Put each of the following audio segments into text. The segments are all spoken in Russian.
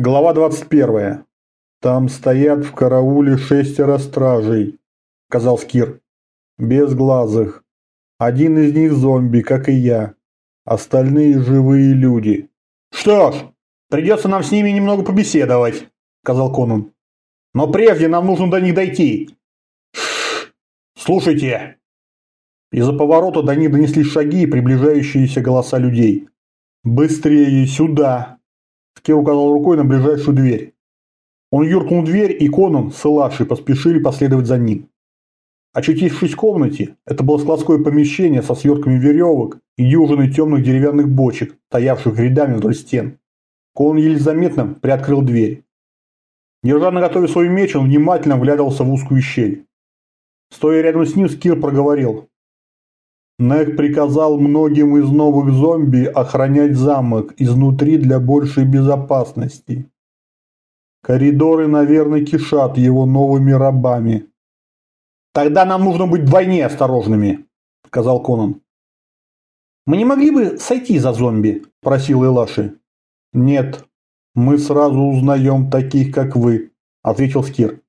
Глава 21. Там стоят в карауле шестеро стражей, сказал Скир. Безглазых. Один из них зомби, как и я. Остальные живые люди. Что ж, придется нам с ними немного побеседовать, сказал Конан. Но прежде нам нужно до них дойти. Слушайте. Из-за поворота до них донеслись шаги и приближающиеся голоса людей. Быстрее, сюда! Скир указал рукой на ближайшую дверь. Он юркнул в дверь, и Конан с Элашей поспешили последовать за ним. Очутившись в комнате, это было складское помещение со свертками веревок и дюжиной темных деревянных бочек, стоявших рядами вдоль стен. Конан еле заметно приоткрыл дверь. Держа на готове свой меч, он внимательно вглядывался в узкую щель. Стоя рядом с ним, Скир проговорил. Нех приказал многим из новых зомби охранять замок изнутри для большей безопасности. Коридоры, наверное, кишат его новыми рабами. «Тогда нам нужно быть вдвойне осторожными», – сказал Конан. «Мы не могли бы сойти за зомби?» – просил Элаши. «Нет, мы сразу узнаем таких, как вы», – ответил Скир.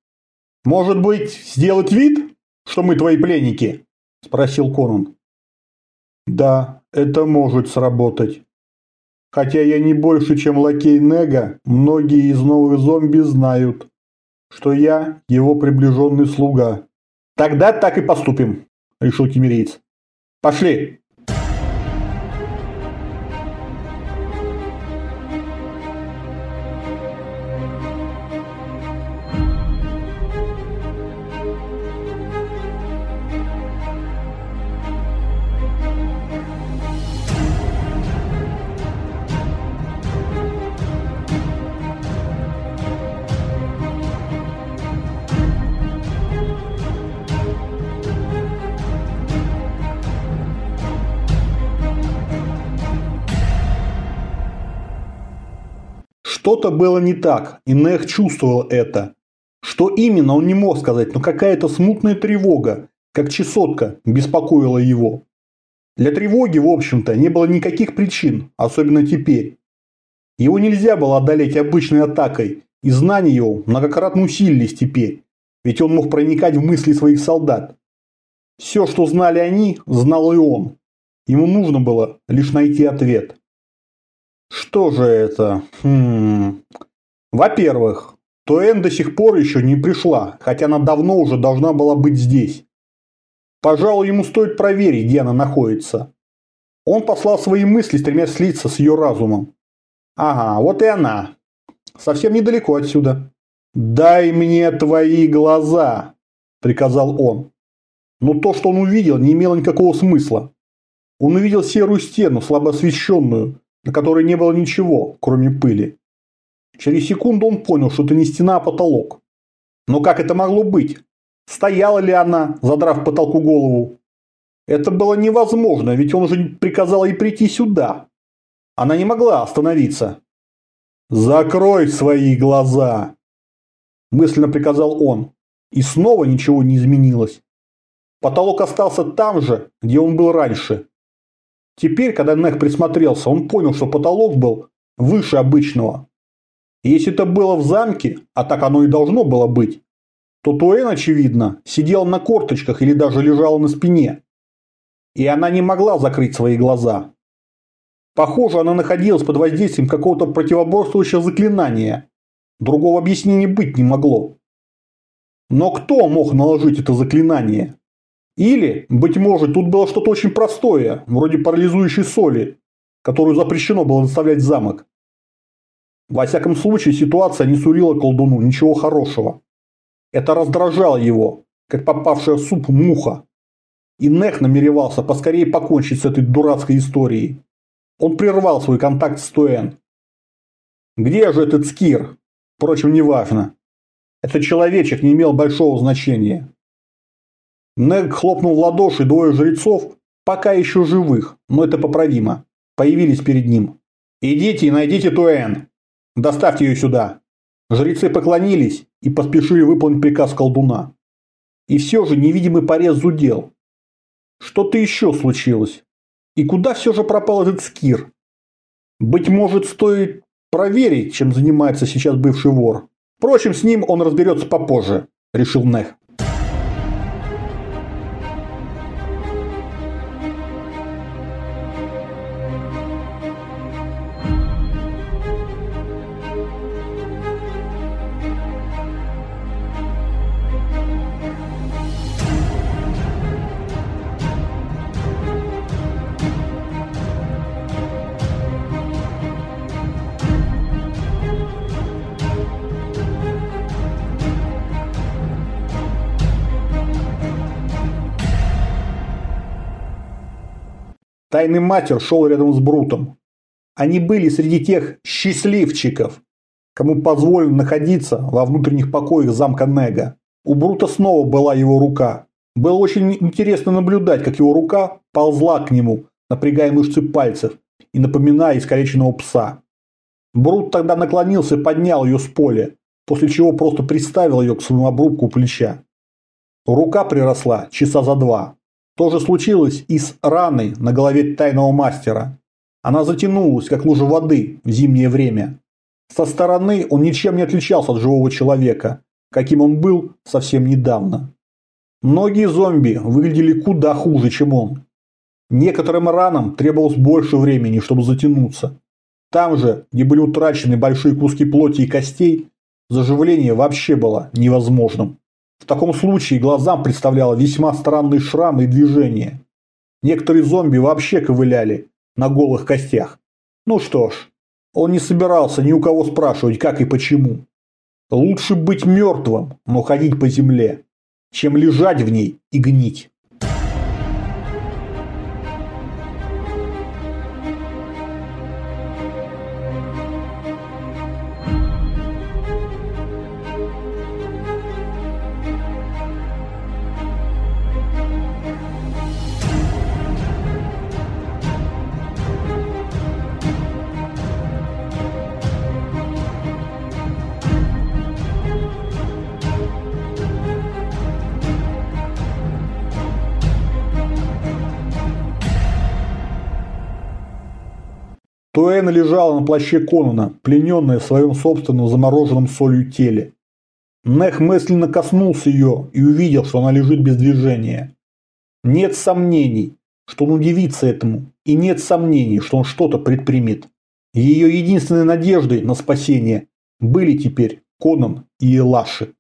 «Может быть, сделать вид, что мы твои пленники?» – спросил Конан. Да, это может сработать. Хотя я не больше, чем лакей Нега, многие из новых зомби знают, что я его приближенный слуга. Тогда так и поступим, решил кемерийц. Пошли. Что-то было не так, и Нех чувствовал это. Что именно, он не мог сказать, но какая-то смутная тревога, как чесотка, беспокоила его. Для тревоги, в общем-то, не было никаких причин, особенно теперь. Его нельзя было одолеть обычной атакой, и знания его многократно усилились теперь, ведь он мог проникать в мысли своих солдат. Все, что знали они, знал и он. Ему нужно было лишь найти ответ. Что же это? Хм... Во-первых, Туэн до сих пор еще не пришла, хотя она давно уже должна была быть здесь. Пожалуй, ему стоит проверить, где она находится. Он послал свои мысли, стремясь слиться с ее разумом. Ага, вот и она. Совсем недалеко отсюда. «Дай мне твои глаза», – приказал он. Но то, что он увидел, не имело никакого смысла. Он увидел серую стену, слабо освещенную, на которой не было ничего, кроме пыли. Через секунду он понял, что это не стена, а потолок. Но как это могло быть? Стояла ли она, задрав потолку голову? Это было невозможно, ведь он же приказал ей прийти сюда. Она не могла остановиться. «Закрой свои глаза!» Мысленно приказал он. И снова ничего не изменилось. Потолок остался там же, где он был раньше. Теперь, когда Нех присмотрелся, он понял, что потолок был выше обычного. Если это было в замке, а так оно и должно было быть, то Туэн, очевидно, сидел на корточках или даже лежал на спине. И она не могла закрыть свои глаза. Похоже, она находилась под воздействием какого-то противоборствующего заклинания. Другого объяснения быть не могло. Но кто мог наложить это заклинание? Или, быть может, тут было что-то очень простое, вроде парализующей соли, которую запрещено было доставлять в замок. Во всяком случае, ситуация не сулила колдуну ничего хорошего. Это раздражало его, как попавшая в суп муха. И Нех намеревался поскорее покончить с этой дурацкой историей. Он прервал свой контакт с Туэн. Где же этот Скир? Впрочем, неважно. Этот человечек не имел большого значения. Нег хлопнул в ладоши, двое жрецов, пока еще живых, но это поправимо, появились перед ним. «Идите и найдите Туэн. Доставьте ее сюда». Жрецы поклонились и поспешили выполнить приказ колдуна. И все же невидимый порез зудел. Что-то еще случилось. И куда все же пропал этот скир? Быть может, стоит проверить, чем занимается сейчас бывший вор. Впрочем, с ним он разберется попозже, решил Нех. Тайный матер шел рядом с Брутом. Они были среди тех счастливчиков, кому позволено находиться во внутренних покоях замка Нега. У Брута снова была его рука. Было очень интересно наблюдать, как его рука ползла к нему, напрягая мышцы пальцев и напоминая искалеченного пса. Брут тогда наклонился и поднял ее с поля, после чего просто приставил ее к своему обрубку плеча. Рука приросла часа за два. То же случилось и с раной на голове тайного мастера. Она затянулась, как лужа воды в зимнее время. Со стороны он ничем не отличался от живого человека, каким он был совсем недавно. Многие зомби выглядели куда хуже, чем он. Некоторым ранам требовалось больше времени, чтобы затянуться. Там же, где были утрачены большие куски плоти и костей, заживление вообще было невозможным. В таком случае глазам представляло весьма странные шрамы и движения. Некоторые зомби вообще ковыляли на голых костях. Ну что ж, он не собирался ни у кого спрашивать, как и почему. Лучше быть мертвым, но ходить по земле, чем лежать в ней и гнить. Туэна лежала на плаще Конана, плененная в своем собственном замороженном солью теле. Нех мысленно коснулся ее и увидел, что она лежит без движения. Нет сомнений, что он удивится этому, и нет сомнений, что он что-то предпримет. Ее единственной надеждой на спасение были теперь Конан и Элаши.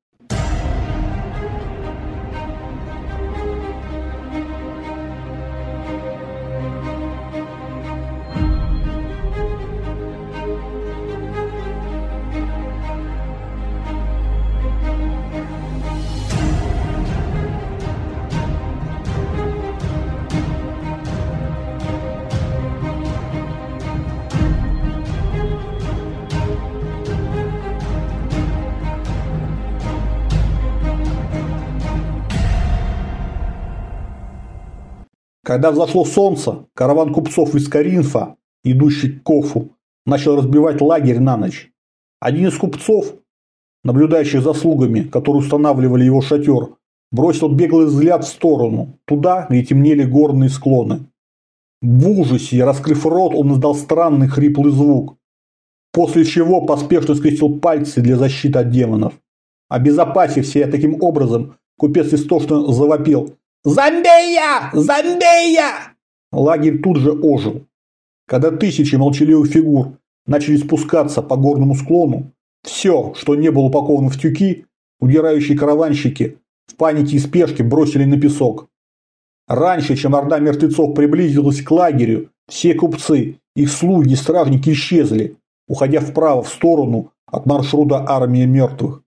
Когда взошло солнце, караван купцов из Каринфа, идущий к Кофу, начал разбивать лагерь на ночь. Один из купцов, наблюдающих за слугами, которые устанавливали его шатер, бросил беглый взгляд в сторону, туда, где темнели горные склоны. В ужасе, раскрыв рот, он издал странный хриплый звук, после чего поспешно скрестил пальцы для защиты от демонов. Обезопасив себя таким образом, купец истошно завопил «Зомбея! Зомбея!» Лагерь тут же ожил. Когда тысячи молчаливых фигур начали спускаться по горному склону, все, что не было упаковано в тюки, удирающие караванщики в панике и спешке бросили на песок. Раньше, чем орда мертвецов приблизилась к лагерю, все купцы, их слуги и стражники исчезли, уходя вправо в сторону от маршрута армии мертвых.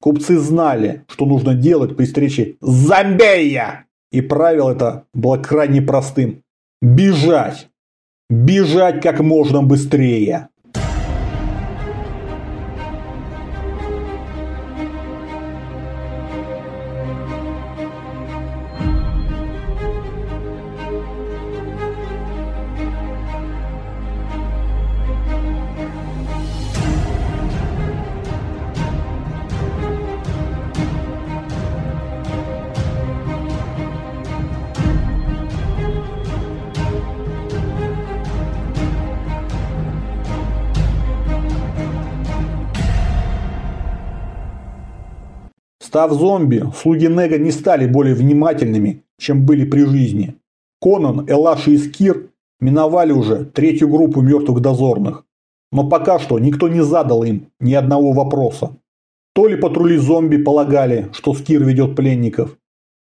Купцы знали, что нужно делать при встрече с «Зомбея!» И правило это было крайне простым. Бежать! Бежать как можно быстрее! Став зомби, слуги Нега не стали более внимательными, чем были при жизни. Конан, Элаш и Скир миновали уже третью группу мертвых дозорных. Но пока что никто не задал им ни одного вопроса. То ли патрули зомби полагали, что Скир ведет пленников,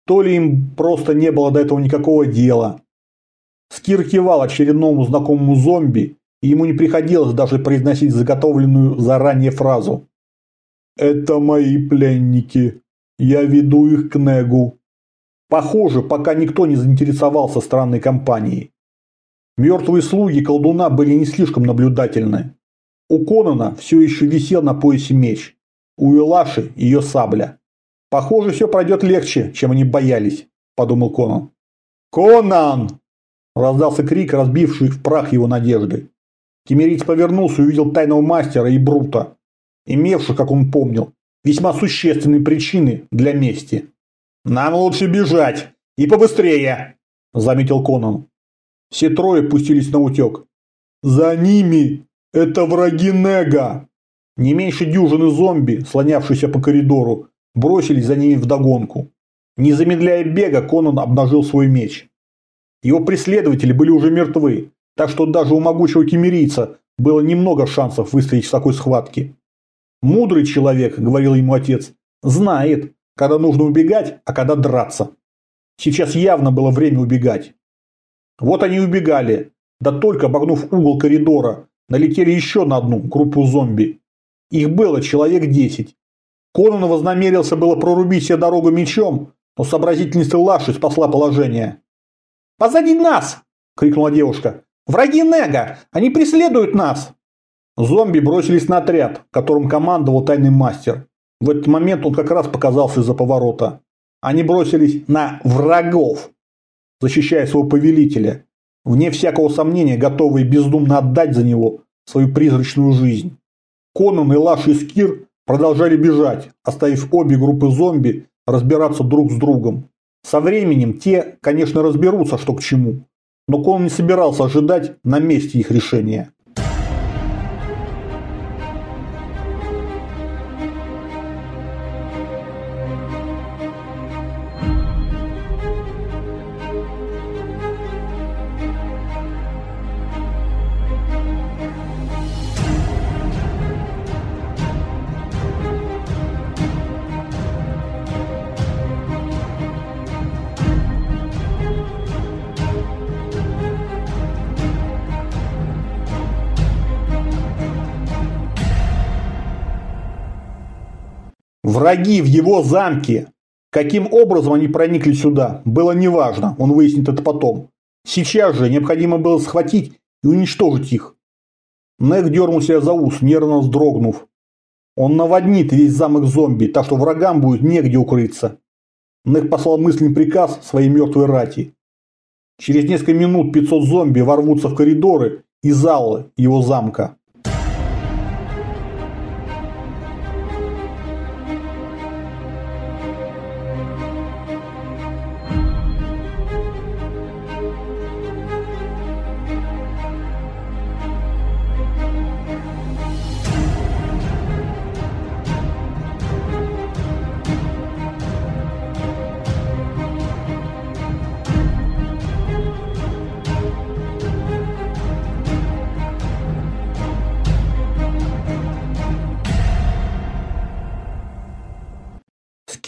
то ли им просто не было до этого никакого дела. Скир кивал очередному знакомому зомби, и ему не приходилось даже произносить заготовленную заранее фразу. «Это мои пленники. Я веду их к Негу». Похоже, пока никто не заинтересовался странной компанией. Мертвые слуги колдуна были не слишком наблюдательны. У Конана все еще висел на поясе меч. У Илаши ее сабля. Похоже, все пройдет легче, чем они боялись, подумал Конан. «Конан!» – раздался крик, разбивший в прах его надежды. Кемериц повернулся и увидел тайного мастера и Брута, имевших, как он помнил, весьма существенные причины для мести. «Нам лучше бежать! И побыстрее!» – заметил Конан. Все трое пустились на утек. «За ними! Это враги Нега!» Не меньше дюжины зомби, слонявшиеся по коридору, бросились за ними вдогонку. Не замедляя бега, Конан обнажил свой меч. Его преследователи были уже мертвы, так что даже у могучего кемерийца было немного шансов выстоять в такой схватке. «Мудрый человек», – говорил ему отец, – «знает, когда нужно убегать, а когда драться. Сейчас явно было время убегать. Вот они убегали, да только обогнув угол коридора, налетели еще на одну группу зомби. Их было человек десять. Конан вознамерился было прорубить себе дорогу мечом, но сообразительность Лаши спасла положение. «Позади нас!» – крикнула девушка. «Враги Нега! Они преследуют нас!» Зомби бросились на отряд, которым командовал тайный мастер. В этот момент он как раз показался из-за поворота. Они бросились на врагов, защищая своего повелителя, вне всякого сомнения готовые бездумно отдать за него свою призрачную жизнь. Конан и Лаш и Скир продолжали бежать, оставив обе группы зомби разбираться друг с другом. Со временем те, конечно, разберутся, что к чему, но Конан не собирался ожидать на месте их решения. Враги в его замке. Каким образом они проникли сюда, было неважно, он выяснит это потом. Сейчас же необходимо было схватить и уничтожить их. Нек дернул себя за ус, нервно вздрогнув. Он наводнит весь замок зомби, так что врагам будет негде укрыться. Нек послал мысленный приказ своей мертвой рати. Через несколько минут 500 зомби ворвутся в коридоры и залы его замка.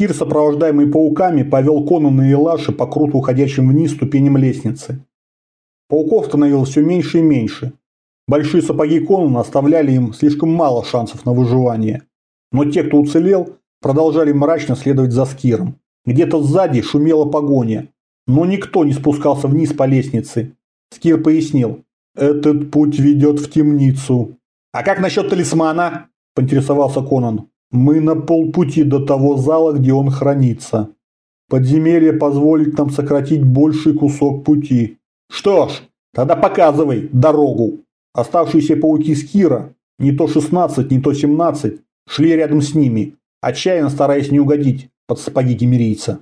Кир, сопровождаемый пауками, повел Конана и Лаши по круто уходящим вниз ступеням лестницы. Пауков становилось все меньше и меньше. Большие сапоги Конана оставляли им слишком мало шансов на выживание. Но те, кто уцелел, продолжали мрачно следовать за Скиром. Где-то сзади шумела погоня, но никто не спускался вниз по лестнице. Скир пояснил. «Этот путь ведет в темницу». «А как насчет талисмана?» – поинтересовался Конан. Мы на полпути до того зала, где он хранится. Подземелье позволит нам сократить больший кусок пути. Что ж, тогда показывай дорогу. Оставшиеся пауки Скира, не то 16, не то 17, шли рядом с ними, отчаянно стараясь не угодить под сапоги кемерийца.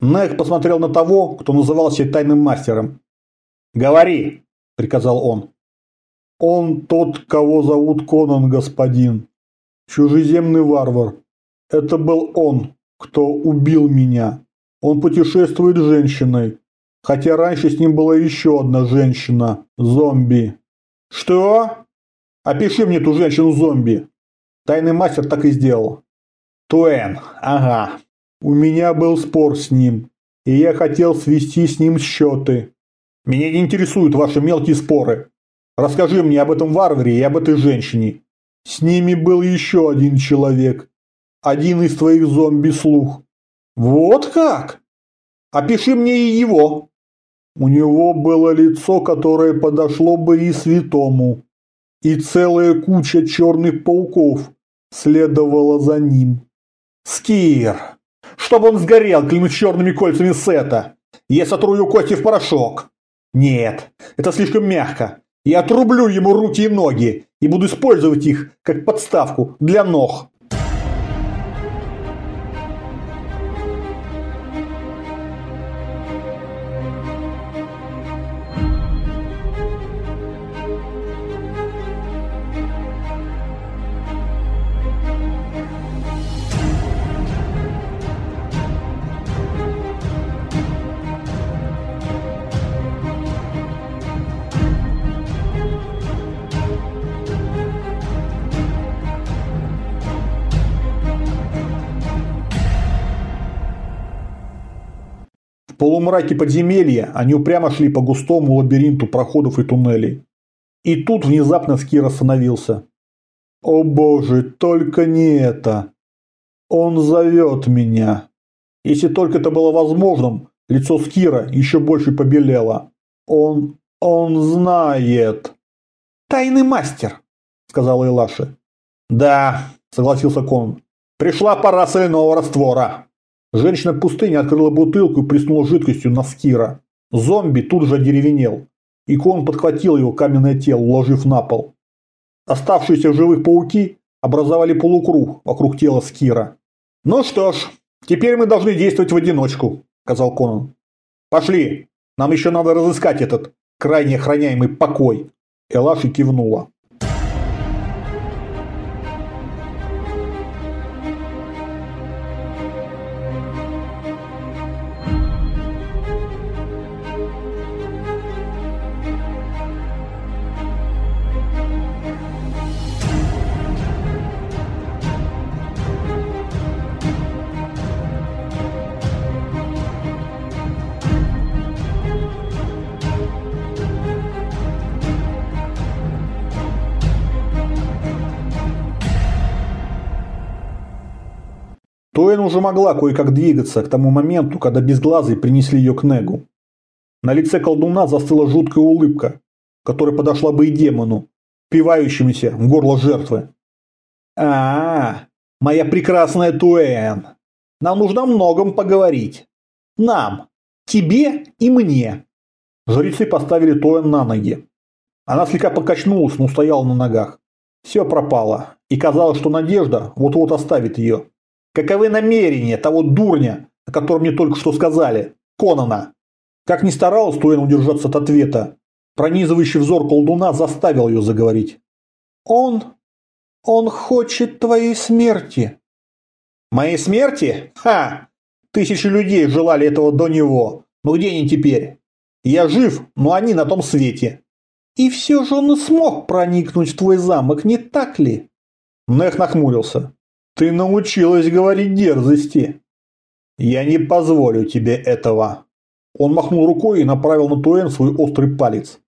Нех посмотрел на того, кто назывался тайным мастером. «Говори!» – приказал он. «Он тот, кого зовут Конан, господин. Чужеземный варвар. Это был он, кто убил меня. Он путешествует с женщиной. Хотя раньше с ним была еще одна женщина – зомби». «Что? Опиши мне ту женщину-зомби!» Тайный мастер так и сделал. «Туэн, ага, у меня был спор с ним, и я хотел свести с ним счеты. Меня не интересуют ваши мелкие споры. Расскажи мне об этом варваре и об этой женщине. С ними был еще один человек. Один из твоих зомби-слух. Вот как? Опиши мне и его. У него было лицо, которое подошло бы и святому. И целая куча черных пауков следовала за ним. Скир! Чтобы он сгорел, клянусь черными кольцами сета. Я сотрую кости в порошок. Нет, это слишком мягко. Я отрублю ему руки и ноги и буду использовать их как подставку для ног. Полумраке подземелья они упрямо шли по густому лабиринту проходов и туннелей. И тут внезапно Скир остановился. «О боже, только не это! Он зовет меня!» Если только это было возможным, лицо Скира еще больше побелело. «Он... он знает!» «Тайный мастер!» – сказала Илаши. «Да», – согласился Кон. «Пришла пора соляного раствора!» Женщина в пустыне открыла бутылку и плеснула жидкостью на Скира. Зомби тут же одеревенел. Икон подхватил его каменное тело, уложив на пол. Оставшиеся в живых пауки образовали полукруг вокруг тела Скира. «Ну что ж, теперь мы должны действовать в одиночку», – сказал Конан. «Пошли, нам еще надо разыскать этот крайне охраняемый покой». Элаши кивнула. Тоэн уже могла кое-как двигаться к тому моменту, когда безглазые принесли ее к Негу. На лице колдуна застыла жуткая улыбка, которая подошла бы и демону, впивающемуся в горло жертвы. а, -а, -а моя прекрасная Туэн, нам нужно о многом поговорить. Нам, тебе и мне. Жрецы поставили Туэн на ноги. Она слегка покачнулась, но стояла на ногах. Все пропало, и казалось, что надежда вот-вот оставит ее. Каковы намерения того дурня, о котором мне только что сказали, Конана? Как ни старалась Туэн удержаться от ответа, пронизывающий взор колдуна заставил ее заговорить. «Он... он хочет твоей смерти». «Моей смерти? Ха! Тысячи людей желали этого до него. Но где они теперь? Я жив, но они на том свете». «И все же он смог проникнуть в твой замок, не так ли?» Нех нахмурился. Ты научилась говорить дерзости. Я не позволю тебе этого. Он махнул рукой и направил на Туэн свой острый палец.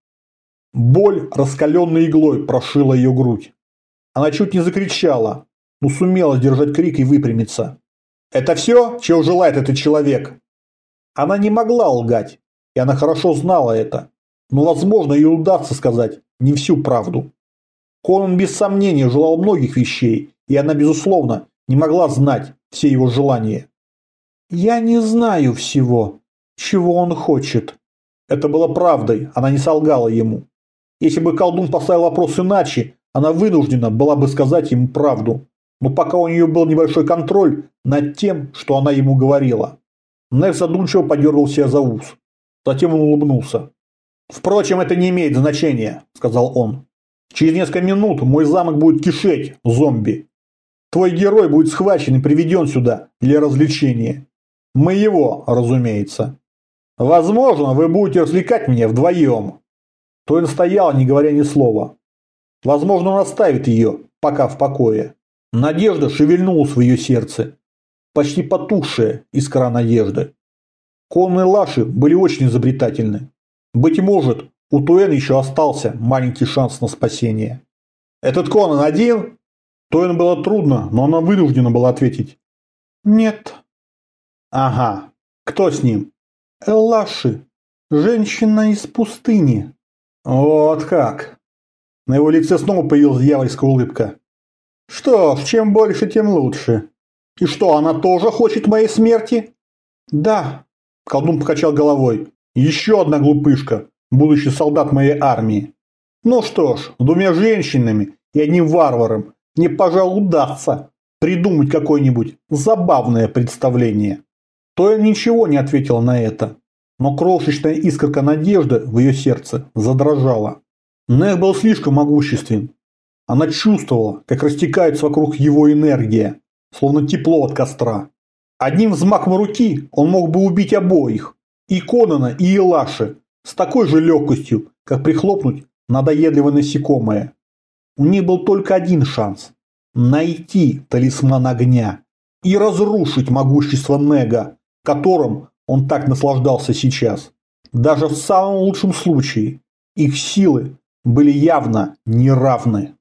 Боль раскаленной иглой прошила ее грудь. Она чуть не закричала, но сумела сдержать крик и выпрямиться. «Это все, чего желает этот человек?» Она не могла лгать, и она хорошо знала это. Но, возможно, ей удастся сказать не всю правду. Конан без сомнения желал многих вещей, и она, безусловно, не могла знать все его желания. «Я не знаю всего, чего он хочет». Это было правдой, она не солгала ему. Если бы колдун поставил вопрос иначе, она вынуждена была бы сказать ему правду. Но пока у нее был небольшой контроль над тем, что она ему говорила. Нег задумчиво подергал себя за ус. Затем он улыбнулся. «Впрочем, это не имеет значения», – сказал он. «Через несколько минут мой замок будет кишеть зомби. Твой герой будет схвачен и приведен сюда для развлечения. Моего, разумеется. Возможно, вы будете развлекать меня вдвоем». Тоин стоял, не говоря ни слова. Возможно, он оставит ее, пока в покое. Надежда шевельнулась в ее сердце. Почти потухшая искра надежды. Конные лаши были очень изобретательны. Быть может, у Туэн еще остался маленький шанс на спасение. «Этот Конан один?» Туэн было трудно, но она вынуждена была ответить. «Нет». «Ага. Кто с ним?» «Эллаши. Женщина из пустыни». «Вот как!» На его лице снова появилась дьявольская улыбка. «Что ж, чем больше, тем лучше. И что, она тоже хочет моей смерти?» «Да», – колдун покачал головой. «Еще одна глупышка, будущий солдат моей армии. Ну что ж, двумя женщинами и одним варваром мне, пожалуй, удастся придумать какое-нибудь забавное представление». Тоя ничего не ответила на это но крошечная искорка надежды в ее сердце задрожала. Нех был слишком могуществен. Она чувствовала, как растекается вокруг его энергия, словно тепло от костра. Одним взмахом руки он мог бы убить обоих, и Конана, и Илаши, с такой же легкостью, как прихлопнуть надоедливое насекомое. У них был только один шанс – найти талисман огня и разрушить могущество Нега, которым он так наслаждался сейчас. Даже в самом лучшем случае их силы были явно неравны.